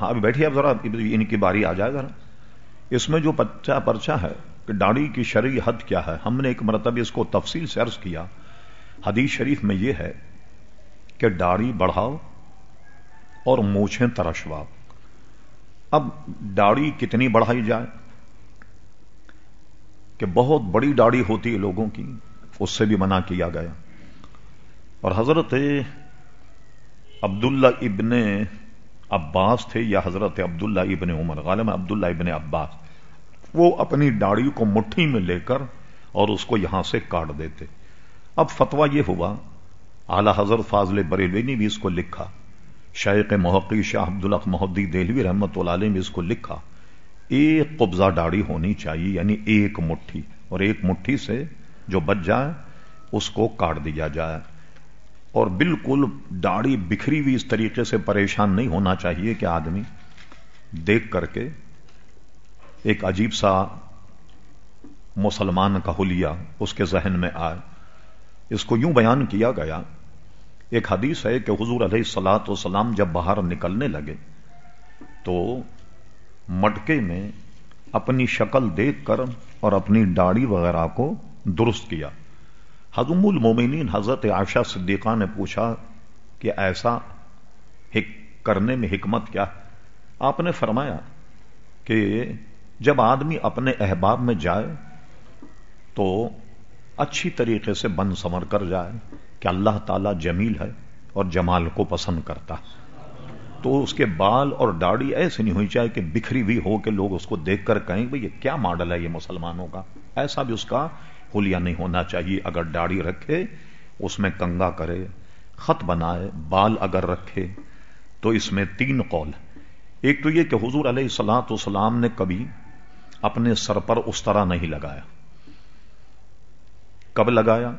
ہاں بیٹھیے اب ذرا ان کی باری آ جائے ذرا۔ اس میں جو پچا پرچا ہے کہ داڑھی کی شرعی حد کیا ہے، ہم نے ایک مرتبہ اس کو تفصیل سے عرض کیا۔ حدیث شریف میں یہ ہے کہ داڑھی بڑھاؤ اور موچھیں ترشواؤ۔ اب داڑھی کتنی بڑھائی جائے؟ کہ بہت بڑی داڑھی ہوتی ہے لوگوں کی، اس سے بھی منع کیا گیا۔ اور حضرت عبداللہ ابن عباس تھے یا حضرت عبداللہ ابن عمر غالب عبداللہ ابن عباس۔ وہ اپنی داڑھی کو مٹھی میں لے کر اور اس کو یہاں سے کاٹ دیتے۔ اب فتوا یہ ہوا، اعلی حضرت فاضل بریلوی نے بھی اس کو لکھا، شیخ محقی شاہ عبد الق محدی دہلوی رحمت اللہ علیہ نے اس کو لکھا۔ ایک قبضہ داڑھی ہونی چاہیے یعنی ایک مٹھی، اور ایک مٹھی سے جو بچ جائے، اس کو کاٹ دیا جائے۔ اور بالکل داڑھی بکھری ہوئی اس طریقے سے پریشان نہیں ہونا چاہیے کہ آدمی دیکھ کر کے ایک عجیب سا مسلمان کا حلیہ اس کے ذہن میں آئے۔ اس کو یوں بیان کیا گیا، ایک حدیث ہے کہ حضور علیہ السلاۃ وسلام جب باہر نکلنے لگے تو مٹکے میں اپنی شکل دیکھ کر اور اپنی داڑھی وغیرہ کو درست کیا۔ حضم المومنین حضرت عائشہ صدیقہ نے پوچھا کہ ایسا کرنے میں حکمت کیا؟ آپ نے فرمایا کہ جب آدمی اپنے احباب میں جائے تو اچھی طریقے سے بند سمر کر جائے کہ اللہ تعالی جمیل ہے اور جمال کو پسند کرتا۔ تو اس کے بال اور داڑھی ایسے نہیں ہوئی چاہے کہ بکھری ہوئی ہو کہ لوگ اس کو دیکھ کر کہیں بھائی یہ کیا ماڈل ہے یہ مسلمانوں کا۔ ایسا بھی اس کا ہولیا نہیں ہونا چاہیے، اگر داڑھی رکھے، اس میں کنگا کرے، خط بنائے، بال اگر رکھے، تو اس میں تین قول۔ ایک تو یہ کہ حضور علیہ سلاۃ والسلام نے کبھی اپنے سر پر اس طرح نہیں لگایا۔ کب لگایا؟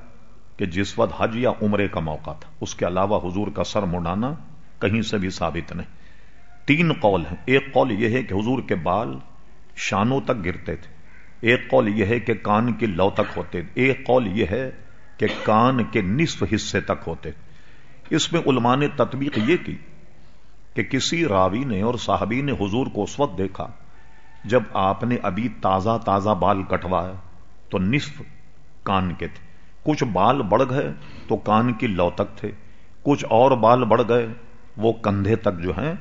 کہ جس وقت حج یا عمرے کا موقع تھا۔ اس کے علاوہ حضور کا سر مڑانا کہیں سے بھی ثابت نہیں۔ تین قول ہیں۔ ایک قول یہ ہے کہ حضور کے بال شانوں تک گرتے تھے۔ ایک قول یہ ہے کہ کان کی لو تک ہوتے، ایک قول یہ ہے کہ کان کے نصف حصے تک ہوتے۔ اس میں علماء نے تطبیق یہ کی کہ کسی راوی نے اور صاحبی نے حضور کو اس وقت دیکھا جب آپ نے ابھی تازہ تازہ بال کٹوایا تو نصف کان کے تھے۔ کچھ بال بڑھ گئے تو کان کی لو تک تھے۔ کچھ اور بال بڑھ گئے وہ کندھے تک جو ہیں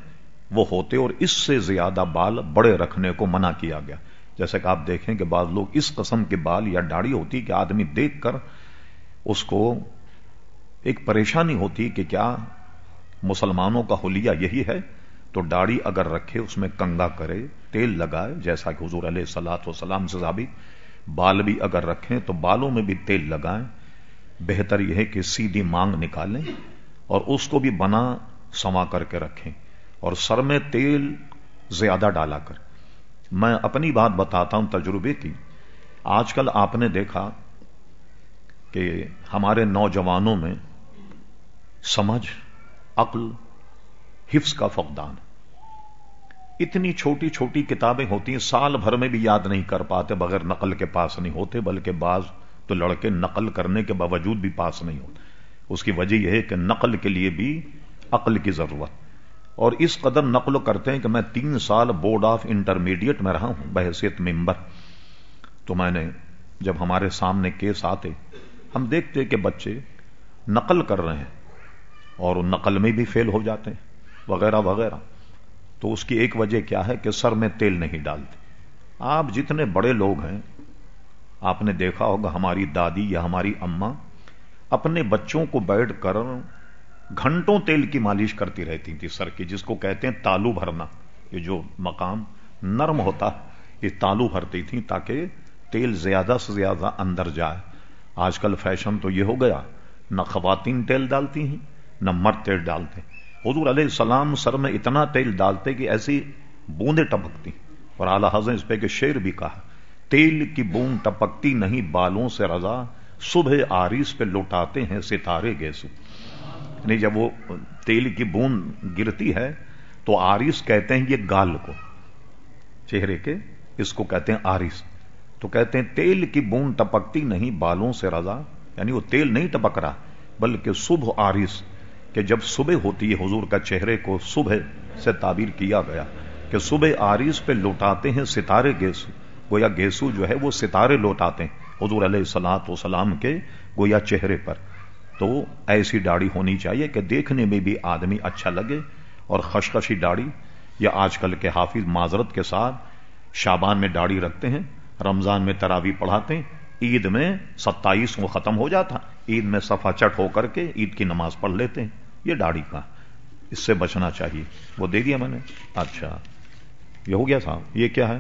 وہ ہوتے اور اس سے زیادہ بال بڑے رکھنے کو منع کیا گیا۔ جیسے کہ آپ دیکھیں کہ بعض لوگ اس قسم کے بال یا داڑھی ہوتی کہ آدمی دیکھ کر اس کو ایک پریشانی ہوتی کہ کیا مسلمانوں کا حلیہ یہی ہے؟ تو داڑھی اگر رکھے، اس میں کنگا کرے، تیل لگائے، جیسا کہ حضور علیہ سلاۃ وسلام سے ثابت، بال بھی اگر رکھیں تو بالوں میں بھی تیل لگائیں۔ بہتر یہ ہے کہ سیدھی مانگ نکالیں اور اس کو بھی بنا سما کر کے رکھیں اور سر میں تیل زیادہ ڈالا کر۔ میں اپنی بات بتاتا ہوں، تجربے کی۔ آج کل آپ نے دیکھا کہ ہمارے نوجوانوں میں سمجھ، عقل، حفظ کا فقدان۔ اتنی چھوٹی چھوٹی کتابیں ہوتی ہیں، سال بھر میں بھی یاد نہیں کر پاتے، بغیر نقل کے پاس نہیں ہوتے، بلکہ بعض تو لڑکے نقل کرنے کے باوجود بھی پاس نہیں ہوتے۔ اس کی وجہ یہ ہے کہ نقل کے لیے بھی عقل کی ضرورت۔ اور اس قدر نقل کرتے ہیں کہ میں تین سال بورڈ آف انٹرمیڈیٹ میں رہا ہوں بحثیت ممبر۔ تو میں نے جب ہمارے سامنے کیس آتے، ہم دیکھتے کہ بچے نقل کر رہے ہیں اور نقل میں بھی فیل ہو جاتے ہیں، وغیرہ وغیرہ۔ تو اس کی ایک وجہ کیا ہے کہ سر میں تیل نہیں ڈالتے۔ آپ جتنے بڑے لوگ ہیں، آپ نے دیکھا ہوگا ہماری دادی یا ہماری اما اپنے بچوں کو بیٹھ کر گھنٹوں تیل کی مالش کرتی رہتی تھی سر کی، جس کو کہتے ہیں تالو بھرنا۔ یہ جو مقام نرم ہوتا، یہ تالو بھرتی تھی تاکہ تیل زیادہ سے زیادہ اندر جائے۔ آج کل فیشن تو یہ ہو گیا، نہ خواتین تیل ڈالتی ہیں، نہ مرد تیل ڈالتے۔ حضور علیہ السلام سر میں اتنا تیل ڈالتے کہ ایسی بوندیں ٹپکتی۔ اور اعلی حضرت اس پہ کہ شیر بھی کہا، تیل کی بوند ٹپکتی نہیں، بالوں سے رضا صبح آریس پہ لوٹاتے ہیں ستارے گیسو۔ یعنی جب وہ تیل کی بوند گرتی ہے تو آرس کہتے ہیں یہ گال کو، چہرے کے، اس کو کہتے ہیں آرس تو کہتے ہیں تیل کی بوند ٹپکتی نہیں، بالوں سے رضا یعنی وہ تیل نہیں ٹپک رہا، بلکہ صبح آرس کہ جب صبح ہوتی ہے، حضور کا چہرے کو صبح سے تعبیر کیا گیا، کہ صبح آریس پہ لوٹاتے ہیں ستارے گیسو گویا گیسو جو ہے وہ ستارے لوٹاتے ہیں، حضور علیہ السلاط وسلام کے گویا چہرے پر۔ تو ایسی داڑھی ہونی چاہیے کہ دیکھنے میں بھی آدمی اچھا لگے اور خشخشی داڑھی یا آج کل کے حافظ معذرت کے ساتھ شابان میں داڑھی رکھتے ہیں، رمضان میں تراوی پڑھاتے ہیں، عید میں ستائیس کو ختم ہو جاتا، عید میں صفا چٹ ہو کر کے عید کی نماز پڑھ لیتے ہیں۔ یہ داڑھی کا، اس سے بچنا چاہیے۔ وہ دے دیا میں نے۔ اچھا یہ ہو گیا صاحب، یہ کیا ہے؟